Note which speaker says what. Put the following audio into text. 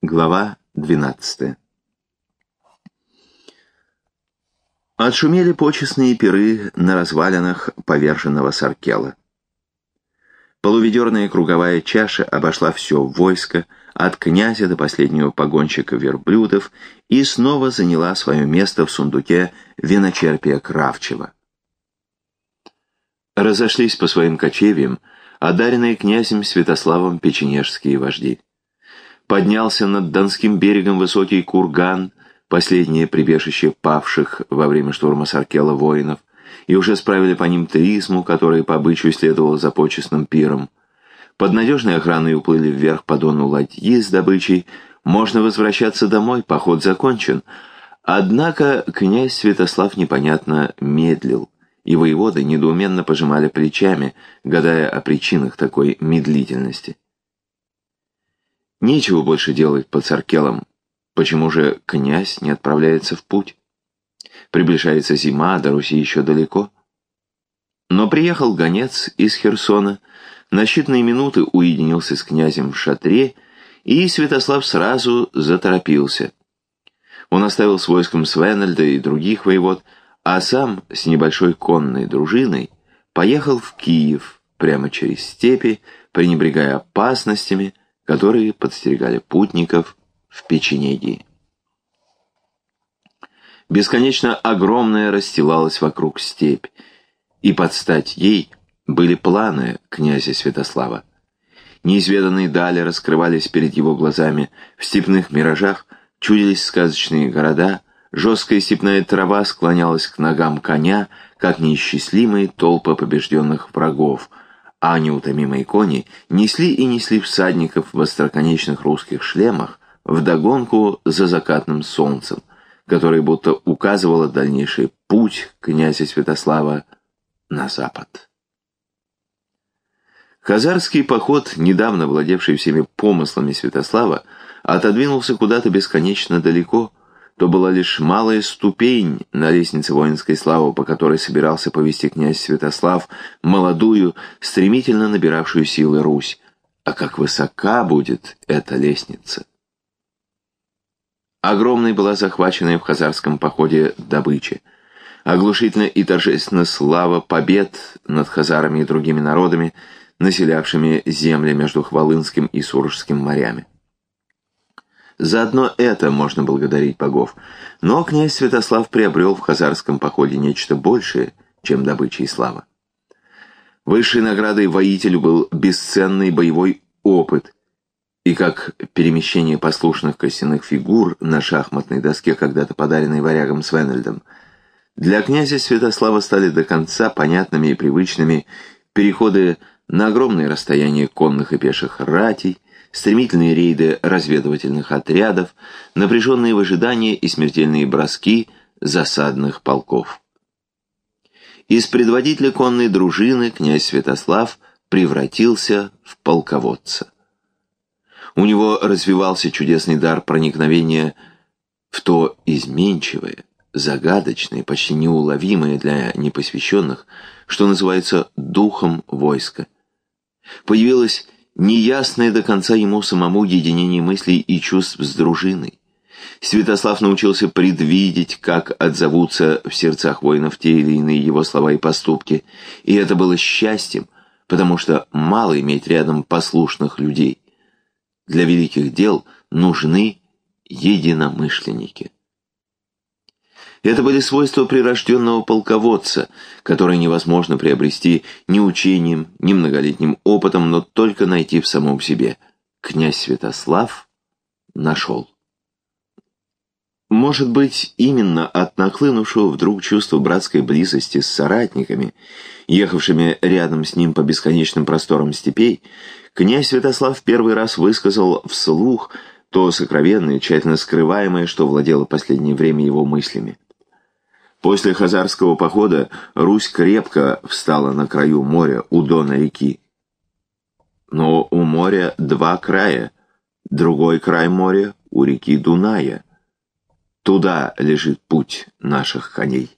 Speaker 1: Глава 12 Отшумели почестные пиры на развалинах поверженного Саркела. Полуведерная круговая чаша обошла все войско, от князя до последнего погонщика верблюдов, и снова заняла свое место в сундуке виночерпия Кравчева. Разошлись по своим кочевьям, одаренные князем Святославом печенежские вожди. Поднялся над Донским берегом высокий курган, последнее прибежище павших во время штурма Саркела воинов, и уже справили по ним тризму, которая по обычаю следовала за почестным пиром. Под надежной охраной уплыли вверх по дону ладьи с добычей. Можно возвращаться домой, поход закончен. Однако князь Святослав непонятно медлил, и воеводы недоуменно пожимали плечами, гадая о причинах такой медлительности. Нечего больше делать под Саркелом. Почему же князь не отправляется в путь? Приближается зима, а до Руси еще далеко. Но приехал гонец из Херсона, на считанные минуты уединился с князем в шатре, и Святослав сразу заторопился. Он оставил с войском Свенельда и других воевод, а сам с небольшой конной дружиной поехал в Киев прямо через степи, пренебрегая опасностями, которые подстерегали путников в печенегии. Бесконечно огромная расстилалась вокруг степь, и под стать ей были планы князя Святослава. Неизведанные дали раскрывались перед его глазами, в степных миражах чудились сказочные города, жесткая степная трава склонялась к ногам коня, как неисчислимые толпы побежденных врагов, а неутомимые кони несли и несли всадников в остроконечных русских шлемах вдогонку за закатным солнцем, которое будто указывало дальнейший путь князя Святослава на запад. Хазарский поход, недавно владевший всеми помыслами Святослава, отодвинулся куда-то бесконечно далеко, то была лишь малая ступень на лестнице воинской славы, по которой собирался повести князь Святослав молодую, стремительно набиравшую силы Русь. А как высока будет эта лестница! Огромной была захваченная в хазарском походе добыча. Оглушительно и торжественно слава побед над хазарами и другими народами, населявшими земли между Хвалынским и Сурожским морями. Заодно это можно благодарить богов. Но князь Святослав приобрел в хазарском походе нечто большее, чем добыча и слава. Высшей наградой воителю был бесценный боевой опыт – и как перемещение послушных костяных фигур на шахматной доске, когда-то подаренной варягом Свенельдом, для князя Святослава стали до конца понятными и привычными переходы на огромные расстояния конных и пеших ратей, стремительные рейды разведывательных отрядов, напряженные выжидания и смертельные броски засадных полков. Из предводителя конной дружины князь Святослав превратился в полководца. У него развивался чудесный дар проникновения в то изменчивое, загадочное, почти неуловимое для непосвященных, что называется духом войска. Появилось неясное до конца ему самому единение мыслей и чувств с дружиной. Святослав научился предвидеть, как отзовутся в сердцах воинов те или иные его слова и поступки, и это было счастьем, потому что мало иметь рядом послушных людей – для великих дел нужны единомышленники. Это были свойства прирожденного полководца, которые невозможно приобрести ни учением, ни многолетним опытом, но только найти в самом себе. Князь Святослав нашел. Может быть, именно от нахлынувшего вдруг чувства братской близости с соратниками, ехавшими рядом с ним по бесконечным просторам степей, князь Святослав первый раз высказал вслух то сокровенное, тщательно скрываемое, что владело последнее время его мыслями. После хазарского похода Русь крепко встала на краю моря у дона реки. Но у моря два края, другой край моря у реки Дуная – Туда лежит путь наших коней.